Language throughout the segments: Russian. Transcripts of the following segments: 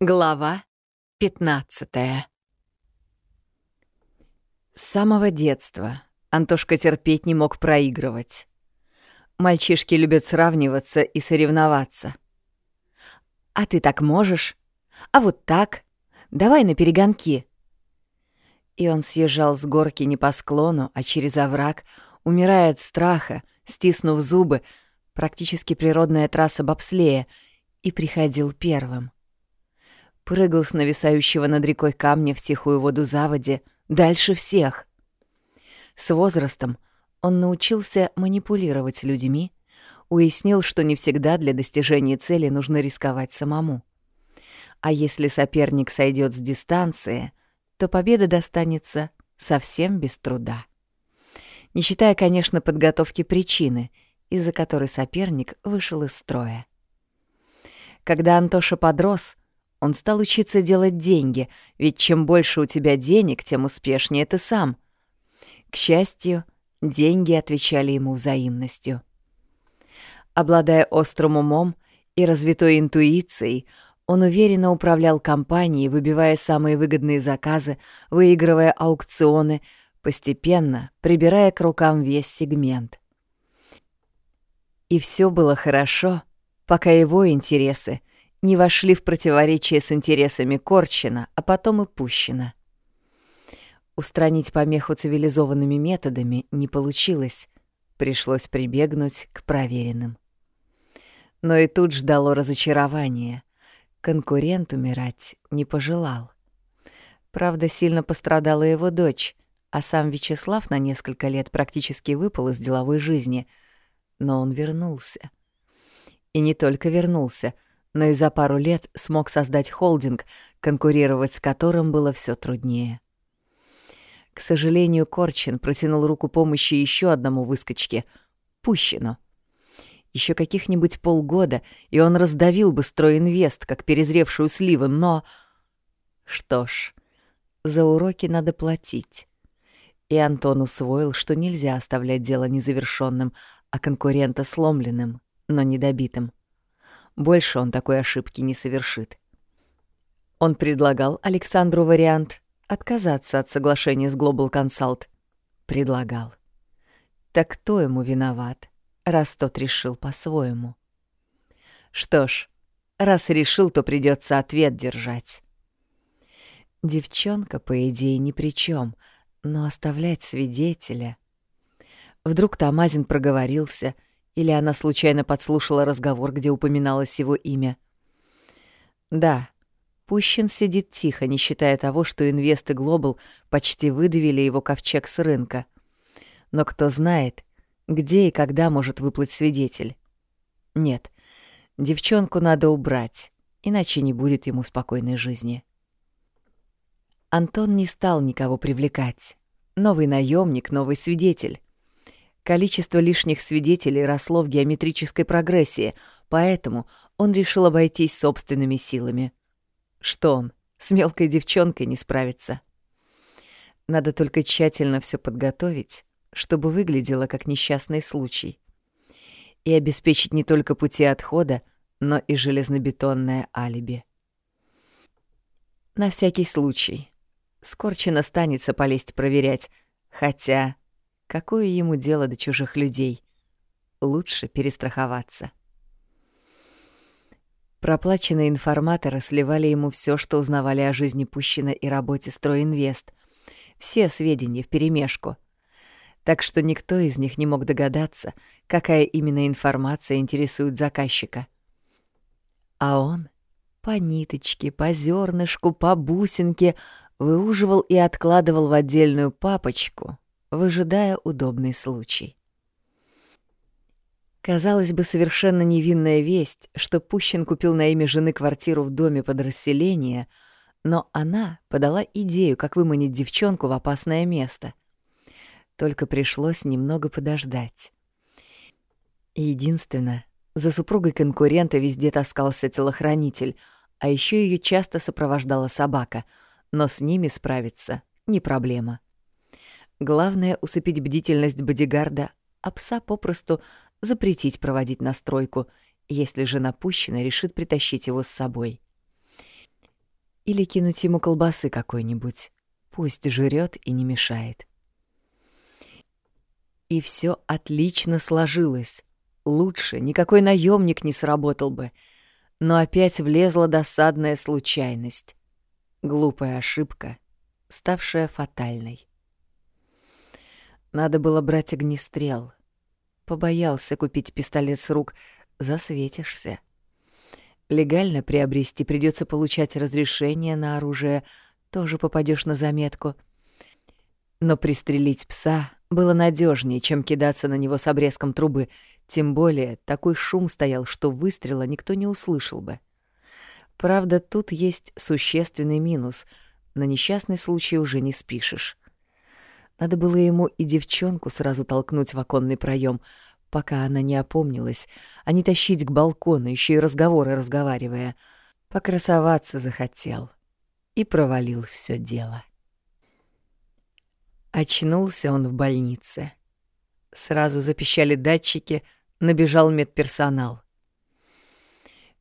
Глава 15 С самого детства Антошка терпеть не мог проигрывать. Мальчишки любят сравниваться и соревноваться. «А ты так можешь? А вот так? Давай на перегонки!» И он съезжал с горки не по склону, а через овраг, умирая от страха, стиснув зубы, практически природная трасса бобслея, и приходил первым прыгал с нависающего над рекой камня в тихую воду заводи, дальше всех. С возрастом он научился манипулировать людьми, уяснил, что не всегда для достижения цели нужно рисковать самому. А если соперник сойдет с дистанции, то победа достанется совсем без труда. Не считая, конечно, подготовки причины, из-за которой соперник вышел из строя. Когда Антоша подрос — он стал учиться делать деньги, ведь чем больше у тебя денег, тем успешнее ты сам. К счастью, деньги отвечали ему взаимностью. Обладая острым умом и развитой интуицией, он уверенно управлял компанией, выбивая самые выгодные заказы, выигрывая аукционы, постепенно прибирая к рукам весь сегмент. И все было хорошо, пока его интересы не вошли в противоречие с интересами Корчина, а потом и Пущина. Устранить помеху цивилизованными методами не получилось, пришлось прибегнуть к проверенным. Но и тут ждало разочарование. Конкурент умирать не пожелал. Правда, сильно пострадала его дочь, а сам Вячеслав на несколько лет практически выпал из деловой жизни. Но он вернулся. И не только вернулся — но и за пару лет смог создать холдинг, конкурировать с которым было все труднее. К сожалению, Корчин протянул руку помощи еще одному выскочке — Пущину. Еще каких-нибудь полгода, и он раздавил бы стройинвест, как перезревшую сливу, но... Что ж, за уроки надо платить. И Антон усвоил, что нельзя оставлять дело незавершенным, а конкурента сломленным, но недобитым. Больше он такой ошибки не совершит. Он предлагал Александру вариант отказаться от соглашения с Global Consult. Предлагал. Так кто ему виноват, раз тот решил по-своему? Что ж, раз решил, то придется ответ держать. Девчонка, по идее, ни при чем, но оставлять свидетеля... Вдруг Тамазин проговорился — или она случайно подслушала разговор, где упоминалось его имя. Да, Пущин сидит тихо, не считая того, что инвесты Глобал почти выдавили его ковчег с рынка. Но кто знает, где и когда может выплыть свидетель. Нет, девчонку надо убрать, иначе не будет ему спокойной жизни. Антон не стал никого привлекать. Новый наемник, новый свидетель. Количество лишних свидетелей росло в геометрической прогрессии, поэтому он решил обойтись собственными силами. Что он, с мелкой девчонкой не справится? Надо только тщательно все подготовить, чтобы выглядело как несчастный случай. И обеспечить не только пути отхода, но и железнобетонное алиби. На всякий случай. Скорчено станется полезть проверять, хотя Какое ему дело до чужих людей? Лучше перестраховаться. Проплаченные информаторы сливали ему все, что узнавали о жизни Пущина и работе Стройинвест. Все сведения вперемешку. Так что никто из них не мог догадаться, какая именно информация интересует заказчика. А он по ниточке, по зернышку, по бусинке выуживал и откладывал в отдельную папочку выжидая удобный случай. Казалось бы, совершенно невинная весть, что Пущин купил на имя жены квартиру в доме под расселение, но она подала идею, как выманить девчонку в опасное место. Только пришлось немного подождать. Единственное, за супругой конкурента везде таскался телохранитель, а еще ее часто сопровождала собака, но с ними справиться не проблема. Главное — усыпить бдительность бодигарда, а пса попросту запретить проводить настройку, если же напущенный решит притащить его с собой. Или кинуть ему колбасы какой-нибудь. Пусть жрет и не мешает. И все отлично сложилось. Лучше никакой наемник не сработал бы. Но опять влезла досадная случайность. Глупая ошибка, ставшая фатальной. Надо было брать огнестрел. Побоялся купить пистолет с рук. Засветишься. Легально приобрести придется получать разрешение на оружие. Тоже попадешь на заметку. Но пристрелить пса было надежнее, чем кидаться на него с обрезком трубы. Тем более такой шум стоял, что выстрела никто не услышал бы. Правда, тут есть существенный минус. На несчастный случай уже не спишешь. Надо было ему и девчонку сразу толкнуть в оконный проем, пока она не опомнилась, а не тащить к балкону, еще и разговоры разговаривая. Покрасоваться захотел и провалил все дело. Очнулся он в больнице. Сразу запищали датчики, набежал медперсонал.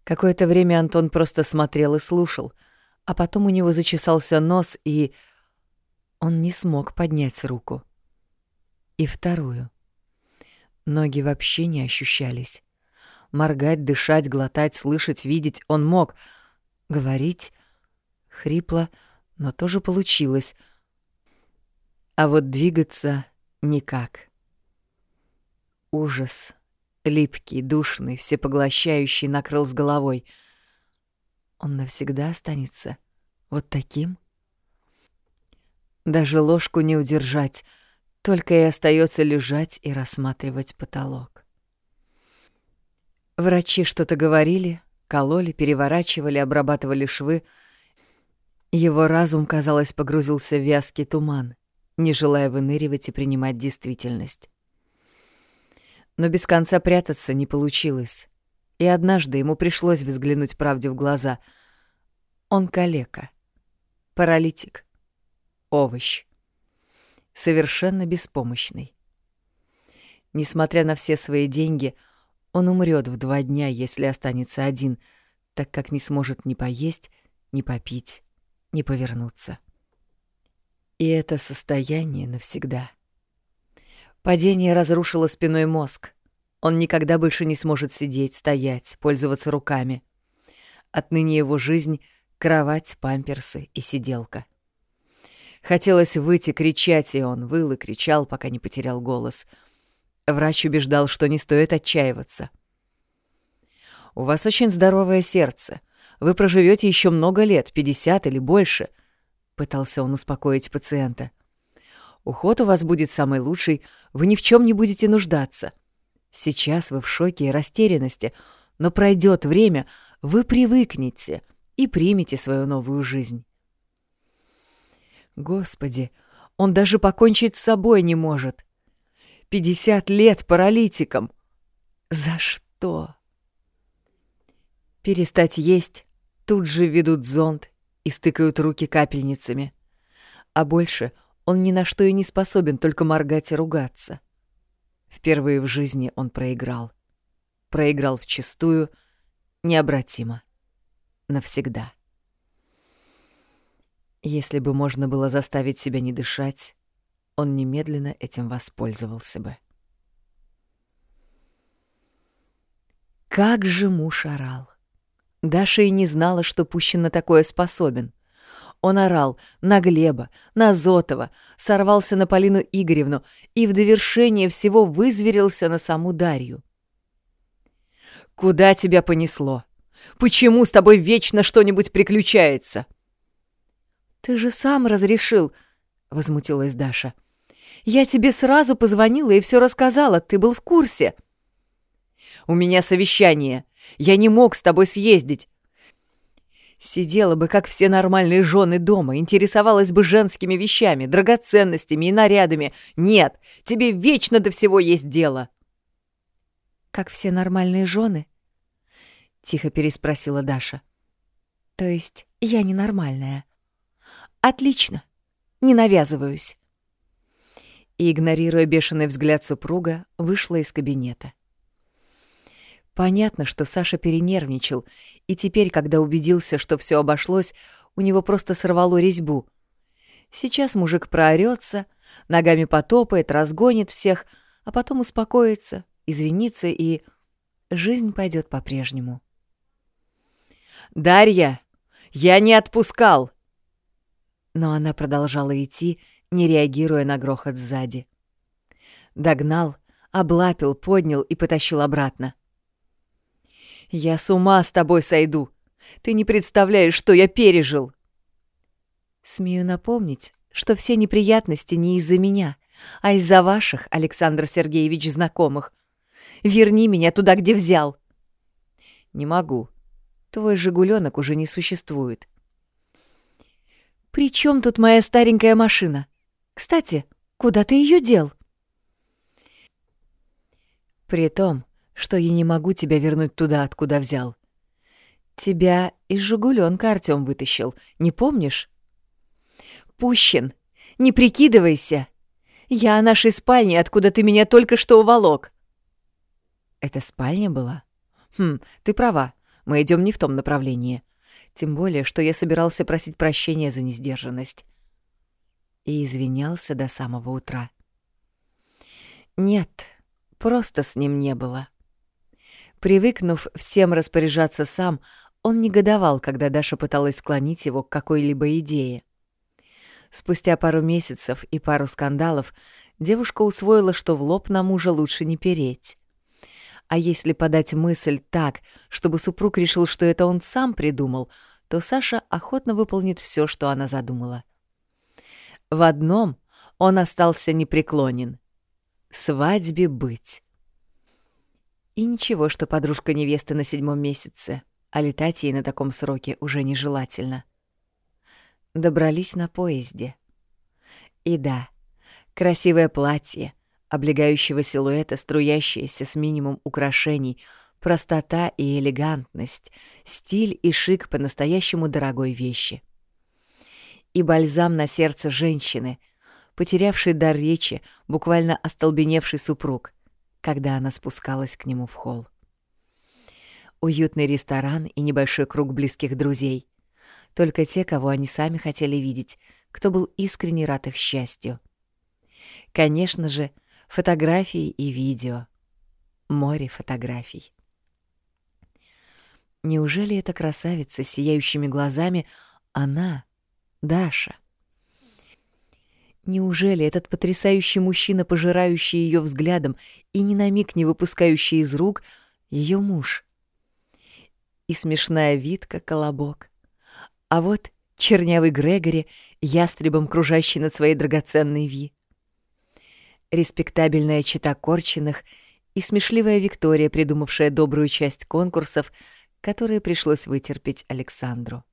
Какое-то время Антон просто смотрел и слушал, а потом у него зачесался нос, и он не смог поднять руку. И вторую. Ноги вообще не ощущались. Моргать, дышать, глотать, слышать, видеть он мог. Говорить хрипло, но тоже получилось. А вот двигаться никак. Ужас, липкий, душный, всепоглощающий, накрыл с головой. Он навсегда останется вот таким? Даже ложку не удержать — только и остается лежать и рассматривать потолок. Врачи что-то говорили, кололи, переворачивали, обрабатывали швы. Его разум, казалось, погрузился в вязкий туман, не желая выныривать и принимать действительность. Но без конца прятаться не получилось, и однажды ему пришлось взглянуть правде в глаза. Он калека, паралитик, овощ совершенно беспомощный. Несмотря на все свои деньги, он умрет в два дня, если останется один, так как не сможет ни поесть, ни попить, ни повернуться. И это состояние навсегда. Падение разрушило спиной мозг. Он никогда больше не сможет сидеть, стоять, пользоваться руками. Отныне его жизнь — кровать, памперсы и сиделка — Хотелось выйти, кричать, и он выл и кричал, пока не потерял голос. Врач убеждал, что не стоит отчаиваться. «У вас очень здоровое сердце. Вы проживете еще много лет, 50 или больше», — пытался он успокоить пациента. «Уход у вас будет самый лучший, вы ни в чем не будете нуждаться. Сейчас вы в шоке и растерянности, но пройдет время, вы привыкнете и примете свою новую жизнь». Господи, он даже покончить с собой не может. Пятьдесят лет паралитиком. За что? Перестать есть, тут же ведут зонт и стыкают руки капельницами. А больше он ни на что и не способен, только моргать и ругаться. Впервые в жизни он проиграл. Проиграл вчистую, необратимо. Навсегда. Если бы можно было заставить себя не дышать, он немедленно этим воспользовался бы. Как же муж орал! Даша и не знала, что Пущин на такое способен. Он орал на Глеба, на Зотова, сорвался на Полину Игоревну и в довершение всего вызверился на саму Дарью. «Куда тебя понесло? Почему с тобой вечно что-нибудь приключается?» «Ты же сам разрешил», — возмутилась Даша. «Я тебе сразу позвонила и все рассказала, ты был в курсе». «У меня совещание. Я не мог с тобой съездить. Сидела бы, как все нормальные жены дома, интересовалась бы женскими вещами, драгоценностями и нарядами. Нет, тебе вечно до всего есть дело. Как все нормальные жены? Тихо переспросила Даша. То есть я ненормальная? Отлично. Не навязываюсь. И, игнорируя бешеный взгляд супруга, вышла из кабинета. Понятно, что Саша перенервничал, и теперь, когда убедился, что все обошлось, у него просто сорвало резьбу. Сейчас мужик проорется, ногами потопает, разгонит всех, а потом успокоится, извинится и... Жизнь пойдет по-прежнему. «Дарья, я не отпускал!» Но она продолжала идти, не реагируя на грохот сзади. Догнал, облапил, поднял и потащил обратно. «Я с ума с тобой сойду! Ты не представляешь, что я пережил!» Смею напомнить, что все неприятности не из-за меня, а из-за ваших, Александр Сергеевич, знакомых. Верни меня туда, где взял. Не могу. Твой «Жигуленок» уже не существует. «При чем тут моя старенькая машина? Кстати, куда ты ее дел?» «При том, что я не могу тебя вернуть туда, откуда взял. Тебя из «Жигуленка» Артём вытащил, не помнишь?» «Пущин, не прикидывайся! Я о нашей спальне, откуда ты меня только что уволок!» «Это спальня была? Хм, ты права, мы идем не в том направлении. Тем более, что я собирался просить прощения за несдержанность. И извинялся до самого утра. Нет, просто с ним не было. Привыкнув всем распоряжаться сам, он негодовал, когда Даша пыталась склонить его к какой-либо идее. Спустя пару месяцев и пару скандалов девушка усвоила, что в лоб на мужа лучше не переть. А если подать мысль так, чтобы супруг решил, что это он сам придумал, то Саша охотно выполнит все, что она задумала. В одном он остался непреклонен — свадьбе быть. И ничего, что подружка невесты на седьмом месяце, а летать ей на таком сроке уже нежелательно. Добрались на поезде. И да, красивое платье, облегающего силуэта, струящиеся с минимум украшений, простота и элегантность, стиль и шик по-настоящему дорогой вещи. И бальзам на сердце женщины, потерявший дар речи, буквально остолбеневший супруг, когда она спускалась к нему в холл. Уютный ресторан и небольшой круг близких друзей. Только те, кого они сами хотели видеть, кто был искренне рад их счастью. Конечно же, фотографии и видео. Море фотографий. Неужели эта красавица с сияющими глазами она, Даша? Неужели этот потрясающий мужчина, пожирающий ее взглядом и ни на миг не выпускающий из рук, ее муж? И смешная Витка колобок. А вот чернявый Грегори, ястребом кружащий над своей драгоценной Ви респектабельная чита Корчиных и смешливая Виктория, придумавшая добрую часть конкурсов, которые пришлось вытерпеть Александру.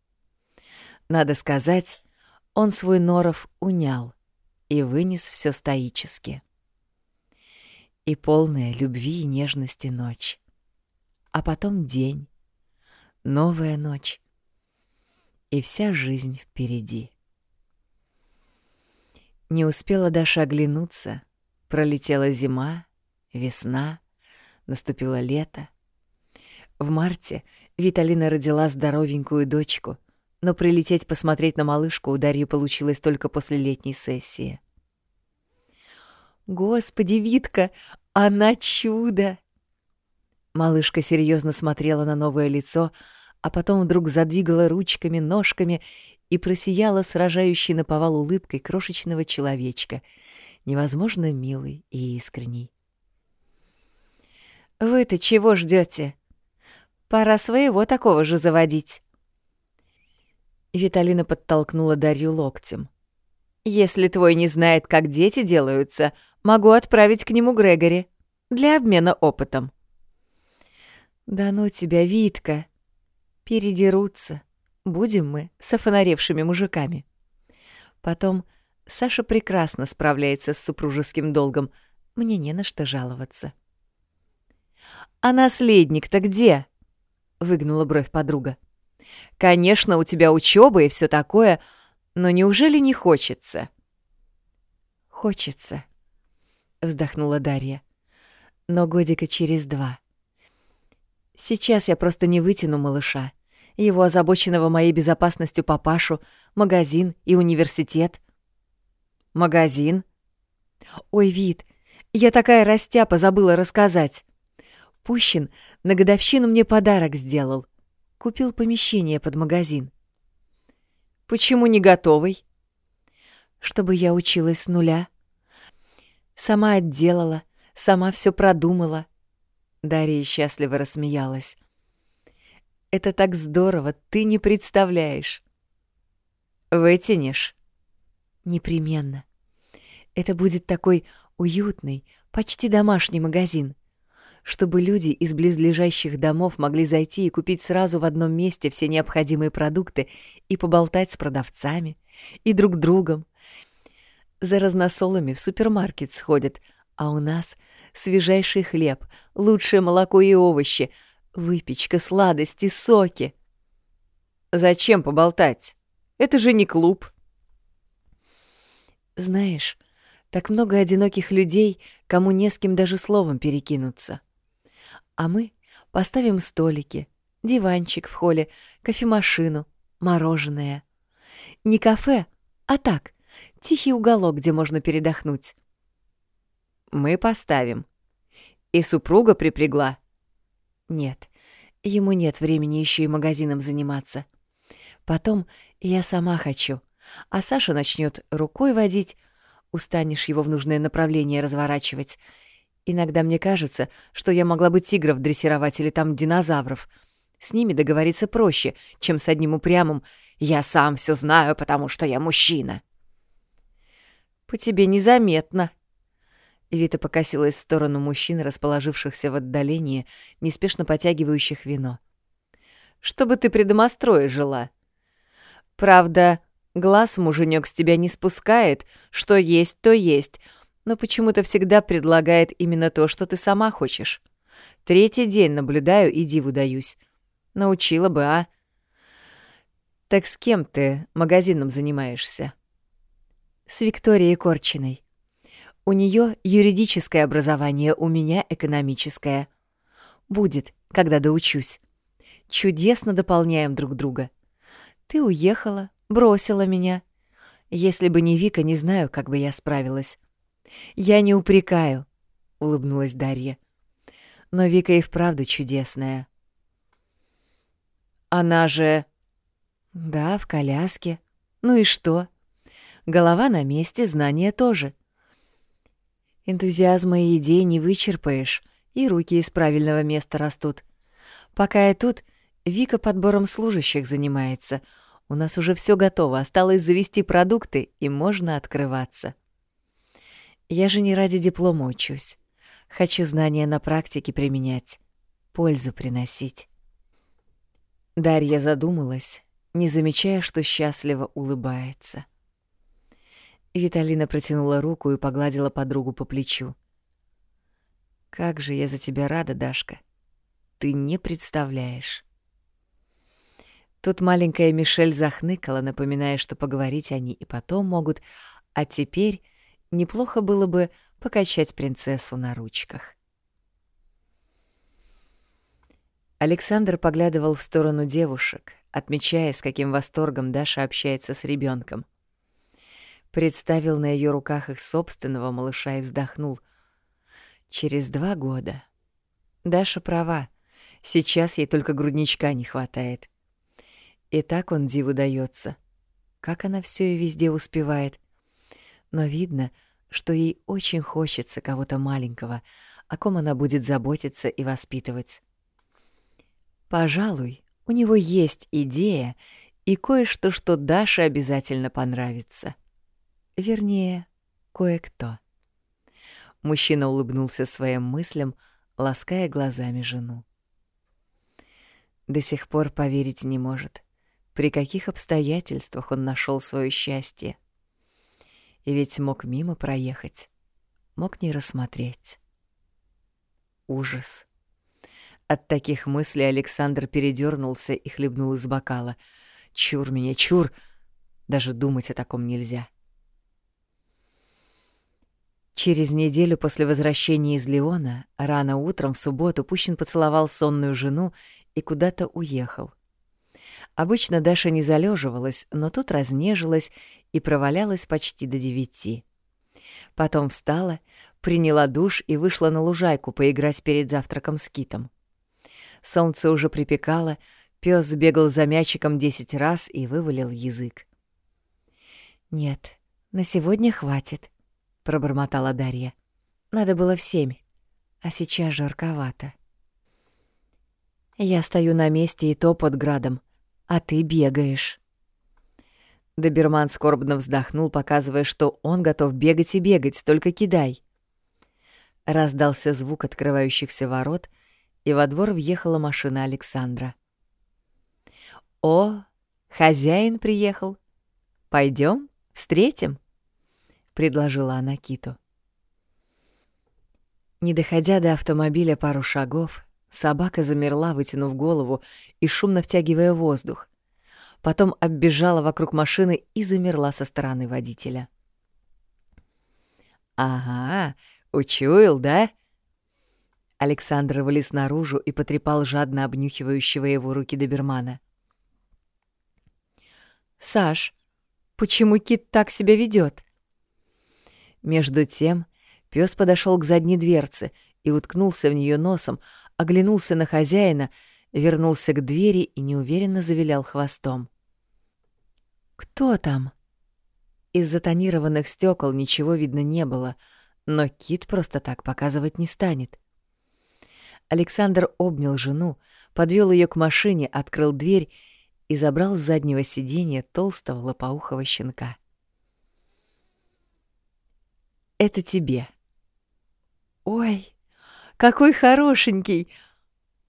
Надо сказать, он свой норов унял и вынес все стоически. И полная любви и нежности ночь. А потом день, новая ночь. И вся жизнь впереди. Не успела Даша оглянуться — Пролетела зима, весна, наступило лето. В марте Виталина родила здоровенькую дочку, но прилететь посмотреть на малышку у Дарьи получилось только после летней сессии. «Господи, Витка, она чудо!» Малышка серьезно смотрела на новое лицо, а потом вдруг задвигала ручками, ножками и просияла сражающей на повал улыбкой крошечного человечка — невозможно милый и искренний. «Вы-то чего ждете? Пора своего такого же заводить!» Виталина подтолкнула Дарью локтем. «Если твой не знает, как дети делаются, могу отправить к нему Грегори для обмена опытом». «Да ну тебя, Витка! Передерутся. Будем мы с офонаревшими мужиками. Потом Саша прекрасно справляется с супружеским долгом. Мне не на что жаловаться. «А наследник-то где?» — выгнула бровь подруга. «Конечно, у тебя учёба и всё такое, но неужели не хочется?» «Хочется», — вздохнула Дарья. «Но годика через два. Сейчас я просто не вытяну малыша. его озабоченного моей безопасностью папашу, магазин и университет. Магазин? Ой, вид, я такая растяпа забыла рассказать. Пущин на годовщину мне подарок сделал. Купил помещение под магазин. Почему не готовый? Чтобы я училась с нуля. Сама отделала, сама все продумала. Дарья счастливо рассмеялась. Это так здорово, ты не представляешь. Вытянешь? Непременно. Это будет такой уютный, почти домашний магазин, чтобы люди из близлежащих домов могли зайти и купить сразу в одном месте все необходимые продукты и поболтать с продавцами и друг другом. За разносолами в супермаркет сходят, а у нас свежайший хлеб, лучшее молоко и овощи, выпечка, сладости, соки. Зачем поболтать? Это же не клуб. Знаешь, так много одиноких людей, кому не с кем даже словом перекинуться. А мы поставим столики, диванчик в холле, кофемашину, мороженое. Не кафе, а так, тихий уголок, где можно передохнуть. Мы поставим. И супруга припрягла. Нет, ему нет времени еще и магазином заниматься. Потом я сама хочу, а Саша начнет рукой водить, устанешь его в нужное направление разворачивать. Иногда мне кажется, что я могла бы тигров дрессировать или там динозавров. С ними договориться проще, чем с одним упрямым «я сам все знаю, потому что я мужчина». «По тебе незаметно», Вита покосилась в сторону мужчин, расположившихся в отдалении, неспешно потягивающих вино. «Чтобы ты при домострое жила. Правда, глаз муженек с тебя не спускает, что есть, то есть, но почему-то всегда предлагает именно то, что ты сама хочешь. Третий день наблюдаю и диву даюсь. Научила бы, а? Так с кем ты магазином занимаешься?» «С Викторией Корчиной. У нее юридическое образование, у меня экономическое. Будет, когда доучусь. Чудесно дополняем друг друга. Ты уехала, бросила меня. Если бы не Вика, не знаю, как бы я справилась. Я не упрекаю, улыбнулась Дарья. Но Вика и вправду чудесная. Она же... Да, в коляске. Ну и что? Голова на месте, знания тоже. Энтузиазма и идей не вычерпаешь, и руки из правильного места растут. Пока я тут, Вика подбором служащих занимается — у нас уже все готово, осталось завести продукты, и можно открываться. Я же не ради диплома учусь. Хочу знания на практике применять, пользу приносить. Дарья задумалась, не замечая, что счастливо улыбается. Виталина протянула руку и погладила подругу по плечу. «Как же я за тебя рада, Дашка! Ты не представляешь!» Тут маленькая Мишель захныкала, напоминая, что поговорить они и потом могут, а теперь неплохо было бы покачать принцессу на ручках. Александр поглядывал в сторону девушек, отмечая, с каким восторгом Даша общается с ребенком. Представил на ее руках их собственного малыша и вздохнул. Через два года. Даша права. Сейчас ей только грудничка не хватает. И так он диву дается. Как она все и везде успевает. Но видно, что ей очень хочется кого-то маленького, о ком она будет заботиться и воспитывать. Пожалуй, у него есть идея и кое-что, что Даше обязательно понравится. Вернее, кое-кто. Мужчина улыбнулся своим мыслям, лаская глазами жену. До сих пор поверить не может при каких обстоятельствах он нашел свое счастье. И ведь мог мимо проехать, мог не рассмотреть. Ужас. От таких мыслей Александр передернулся и хлебнул из бокала. Чур меня, чур! Даже думать о таком нельзя. Через неделю после возвращения из Леона, рано утром в субботу, Пущин поцеловал сонную жену и куда-то уехал — Обычно Даша не залеживалась, но тут разнежилась и провалялась почти до девяти. Потом встала, приняла душ и вышла на лужайку поиграть перед завтраком с китом. Солнце уже припекало, пес сбегал за мячиком десять раз и вывалил язык. «Нет, на сегодня хватит», — пробормотала Дарья. «Надо было в семь, а сейчас жарковато». «Я стою на месте и то под градом, а ты бегаешь». Доберман скорбно вздохнул, показывая, что он готов бегать и бегать, только кидай. Раздался звук открывающихся ворот, и во двор въехала машина Александра. «О, хозяин приехал! Пойдем, встретим?» — предложила она Киту. Не доходя до автомобиля пару шагов, собака замерла, вытянув голову и шумно втягивая воздух потом оббежала вокруг машины и замерла со стороны водителя. «Ага, учуял, да?» Александр вылез наружу и потрепал жадно обнюхивающего его руки добермана. «Саш, почему кит так себя ведет? Между тем пес подошел к задней дверце и уткнулся в нее носом, оглянулся на хозяина, вернулся к двери и неуверенно завилял хвостом. «Кто там?» Из-за тонированных стекол ничего видно не было, но Кит просто так показывать не станет. Александр обнял жену, подвел ее к машине, открыл дверь и забрал с заднего сиденья толстого лопоухого щенка. «Это тебе». «Ой, какой хорошенький!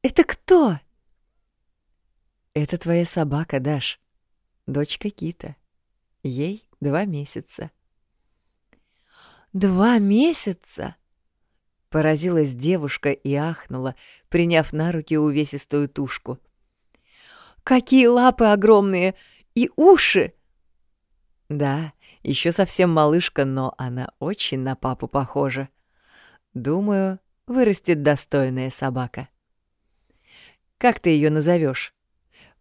Это кто?» «Это твоя собака, Даш дочка Кита. Ей два месяца. «Два месяца?» Поразилась девушка и ахнула, приняв на руки увесистую тушку. «Какие лапы огромные! И уши!» «Да, еще совсем малышка, но она очень на папу похожа. Думаю, вырастет достойная собака». «Как ты ее назовешь?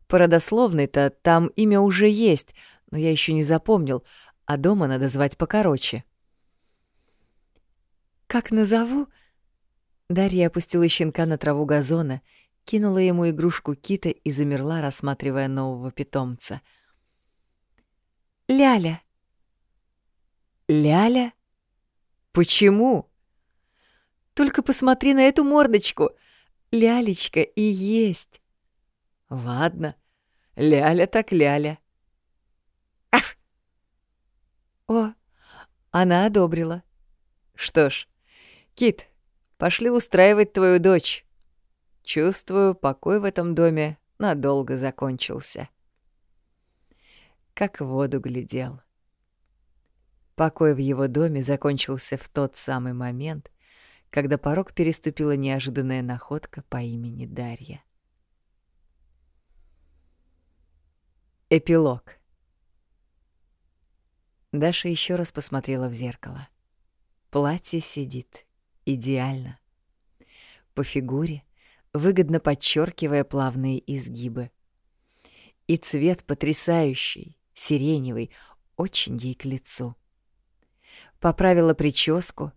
По родословной-то там имя уже есть, но я еще не запомнил, а дома надо звать покороче. «Как назову?» Дарья опустила щенка на траву газона, кинула ему игрушку кита и замерла, рассматривая нового питомца. «Ляля». «Ляля? Почему?» «Только посмотри на эту мордочку. Лялечка и есть». «Ладно, Ляля так ляля. Аф! О, она одобрила. Что ж, Кит, пошли устраивать твою дочь. Чувствую, покой в этом доме надолго закончился. Как в воду глядел. Покой в его доме закончился в тот самый момент, когда порог переступила неожиданная находка по имени Дарья. Эпилог. Даша еще раз посмотрела в зеркало. Платье сидит идеально. По фигуре, выгодно подчеркивая плавные изгибы. И цвет потрясающий, сиреневый, очень ей к лицу. Поправила прическу,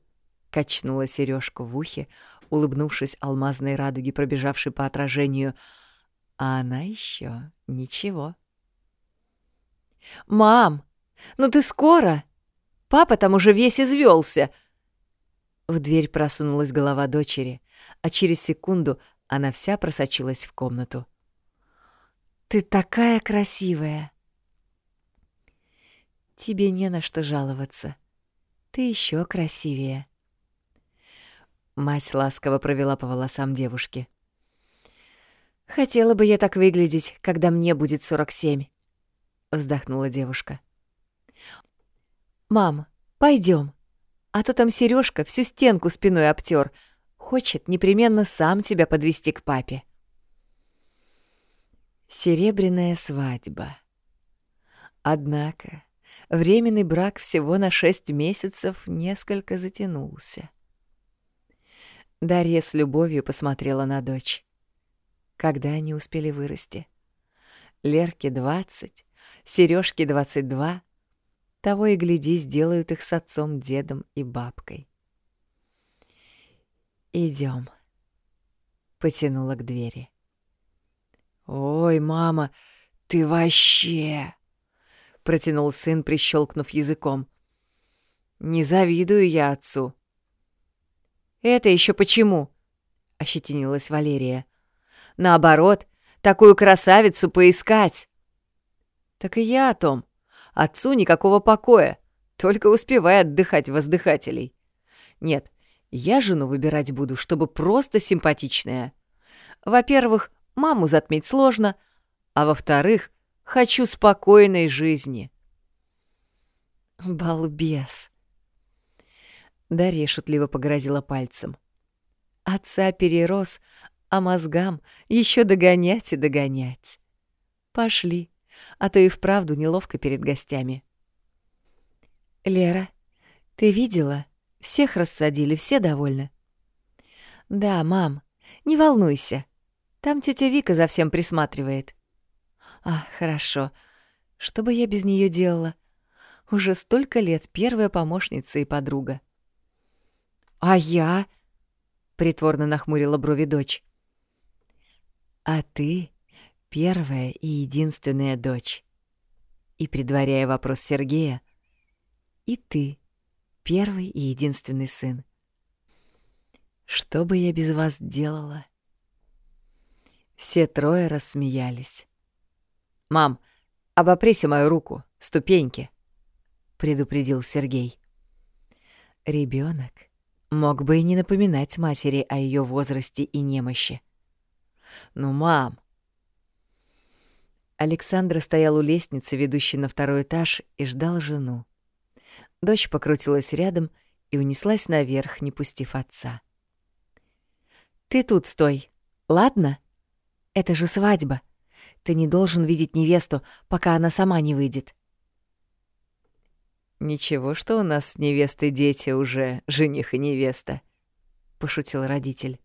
качнула сережку в ухе, улыбнувшись алмазной радуге, пробежавшей по отражению, а она еще ничего. «Мам, ну ты скоро? Папа там уже весь извелся. В дверь просунулась голова дочери, а через секунду она вся просочилась в комнату. «Ты такая красивая!» «Тебе не на что жаловаться. Ты еще красивее». Мать ласково провела по волосам девушки. «Хотела бы я так выглядеть, когда мне будет сорок семь. — вздохнула девушка. «Мам, пойдем, а то там Сережка всю стенку спиной обтер. Хочет непременно сам тебя подвести к папе». Серебряная свадьба. Однако временный брак всего на шесть месяцев несколько затянулся. Дарья с любовью посмотрела на дочь. Когда они успели вырасти? Лерке двадцать, Сережке двадцать два. Того и гляди, сделают их с отцом, дедом и бабкой. Идем, потянула к двери. «Ой, мама, ты вообще!» — протянул сын, прищелкнув языком. «Не завидую я отцу». «Это еще почему?» — ощетинилась Валерия. «Наоборот, такую красавицу поискать!» «Так и я о том. Отцу никакого покоя, только успевай отдыхать воздыхателей. Нет, я жену выбирать буду, чтобы просто симпатичная. Во-первых, маму затмить сложно, а во-вторых, хочу спокойной жизни. Балбес. Дарья шутливо погрозила пальцем. Отца перерос, а мозгам еще догонять и догонять. Пошли, а то и вправду неловко перед гостями. Лера, ты видела? Всех рассадили, все довольны. Да, мам, не волнуйся. Там тетя Вика за всем присматривает. А, хорошо. Что бы я без нее делала? Уже столько лет первая помощница и подруга. А я? Притворно нахмурила брови дочь. А ты первая и единственная дочь. И предваряя вопрос Сергея, и ты первый и единственный сын. Что бы я без вас делала? — все трое рассмеялись. «Мам, обоприся мою руку, ступеньки», — предупредил Сергей. Ребенок мог бы и не напоминать матери о ее возрасте и немощи. «Ну, мам!» Александра стоял у лестницы, ведущей на второй этаж, и ждал жену. Дочь покрутилась рядом и унеслась наверх, не пустив отца. «Ты тут стой, ладно?» Это же свадьба. Ты не должен видеть невесту, пока она сама не выйдет. Ничего, что у нас с невестой дети уже, жених и невеста, пошутил родитель.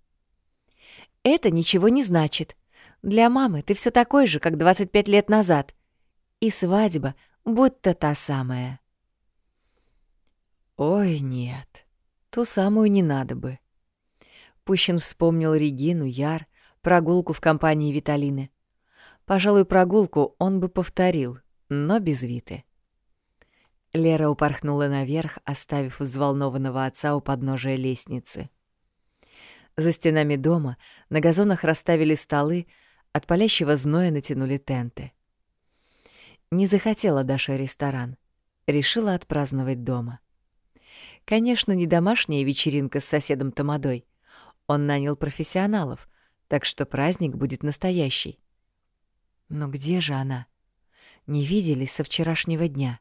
Это ничего не значит. Для мамы ты все такой же, как 25 лет назад. И свадьба будто та самая. Ой, нет. Ту самую не надо бы. Пущин вспомнил Регину, Яр, прогулку в компании Виталины. Пожалуй, прогулку он бы повторил, но без Виты. Лера упорхнула наверх, оставив взволнованного отца у подножия лестницы. За стенами дома на газонах расставили столы, от палящего зноя натянули тенты. Не захотела Даша ресторан. Решила отпраздновать дома. Конечно, не домашняя вечеринка с соседом Тамадой. Он нанял профессионалов, так что праздник будет настоящий. Но где же она? Не виделись со вчерашнего дня.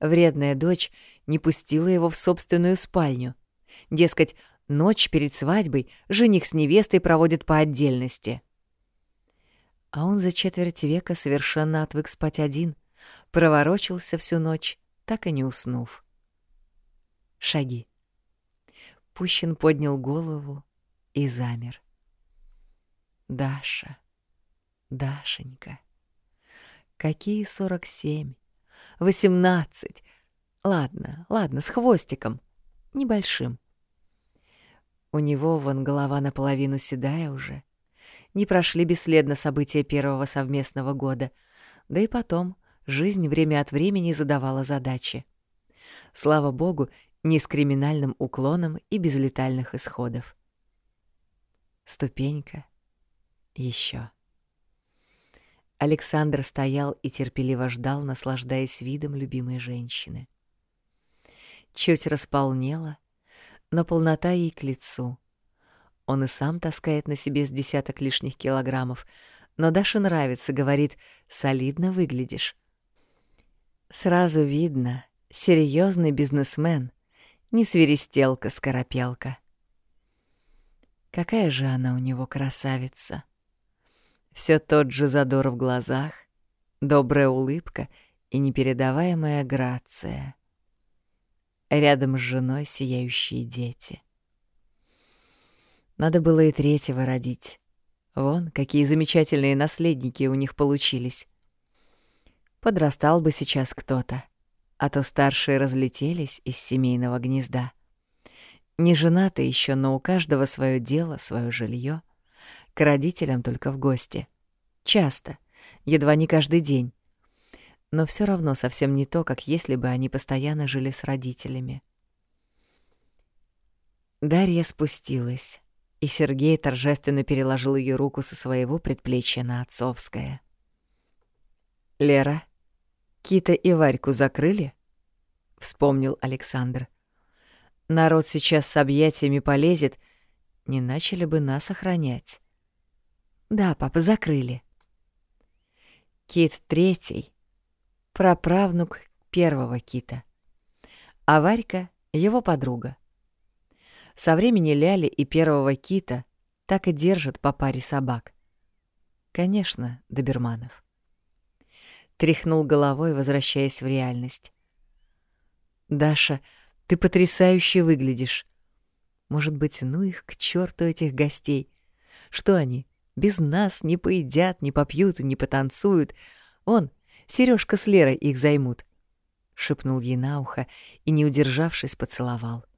Вредная дочь не пустила его в собственную спальню. Дескать, ночь перед свадьбой жених с невестой проводят по отдельности. А он за четверть века совершенно отвык спать один, проворочился всю ночь, так и не уснув. Шаги. Пущин поднял голову и замер. Даша, Дашенька. Какие сорок семь? Восемнадцать. Ладно, ладно, с хвостиком. Небольшим. У него вон голова наполовину седая уже. Не прошли бесследно события первого совместного года. Да и потом жизнь время от времени задавала задачи. Слава богу, не с криминальным уклоном и без летальных исходов. Ступенька — еще. Александр стоял и терпеливо ждал, наслаждаясь видом любимой женщины. Чуть располнела, но полнота ей к лицу. Он и сам таскает на себе с десяток лишних килограммов, но Даше нравится, говорит, солидно выглядишь. Сразу видно, серьезный бизнесмен, не свиристелка-скоропелка. Какая же она у него красавица! — все тот же задор в глазах, добрая улыбка и непередаваемая грация. Рядом с женой сияющие дети. Надо было и третьего родить. Вон, какие замечательные наследники у них получились. Подрастал бы сейчас кто-то, а то старшие разлетелись из семейного гнезда. Не женаты еще, но у каждого свое дело, свое жилье. К родителям только в гости. Часто, едва не каждый день. Но все равно совсем не то, как если бы они постоянно жили с родителями. Дарья спустилась и Сергей торжественно переложил ее руку со своего предплечья на отцовское. «Лера, Кита и Варьку закрыли?» — вспомнил Александр. «Народ сейчас с объятиями полезет. Не начали бы нас охранять». «Да, папа, закрыли». Кит третий, праправнук первого кита, а Варька — его подруга. Со времени Ляли и первого кита так и держат по паре собак. Конечно, доберманов. Тряхнул головой, возвращаясь в реальность. «Даша, ты потрясающе выглядишь. Может быть, ну их к черту этих гостей. Что они, без нас не поедят, не попьют и не потанцуют? Он, Сережка с Лерой их займут», — шепнул ей на ухо и, не удержавшись, поцеловал. —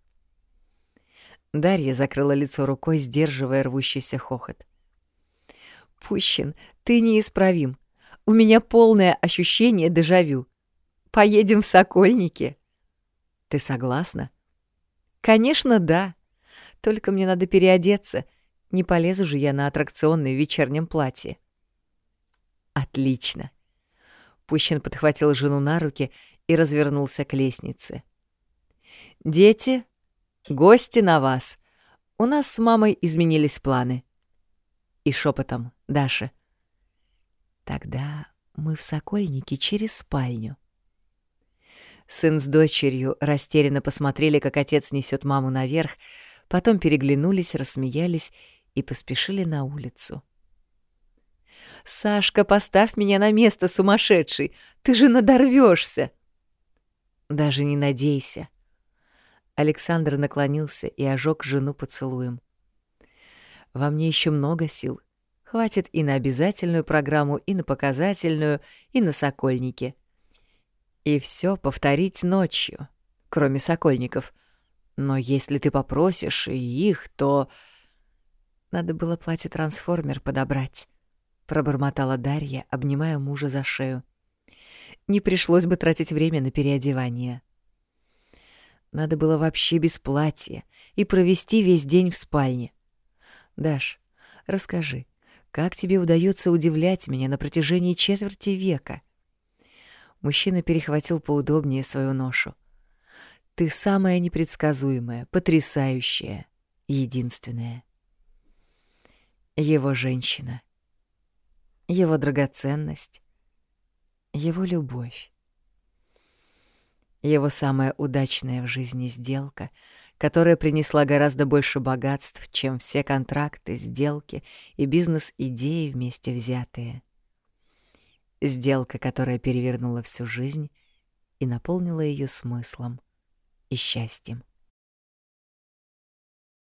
Дарья закрыла лицо рукой, сдерживая рвущийся хохот. «Пущин, ты неисправим. У меня полное ощущение дежавю. Поедем в Сокольники». «Ты согласна?» «Конечно, да. Только мне надо переодеться. Не полезу же я на аттракционное в вечернем платье». «Отлично». Пущин подхватил жену на руки и развернулся к лестнице. «Дети, Гости на вас. У нас с мамой изменились планы. И шепотом Даша. Тогда мы в Сокольнике через спальню. Сын с дочерью растерянно посмотрели, как отец несет маму наверх, потом переглянулись, рассмеялись и поспешили на улицу. «Сашка, поставь меня на место, сумасшедший! Ты же надорвешься!» «Даже не надейся!» Александр наклонился и ожег жену поцелуем. «Во мне еще много сил. Хватит и на обязательную программу, и на показательную, и на сокольники. И все повторить ночью, кроме сокольников. Но если ты попросишь и их, то...» Надо было платье-трансформер подобрать, — пробормотала Дарья, обнимая мужа за шею. Не пришлось бы тратить время на переодевание. — надо было вообще без платья и провести весь день в спальне. Даш, расскажи, как тебе удается удивлять меня на протяжении четверти века? Мужчина перехватил поудобнее свою ношу. Ты самая непредсказуемая, потрясающая, единственная. Его женщина. Его драгоценность. Его любовь его самая удачная в жизни сделка, которая принесла гораздо больше богатств, чем все контракты, сделки и бизнес-идеи вместе взятые. Сделка, которая перевернула всю жизнь и наполнила ее смыслом и счастьем.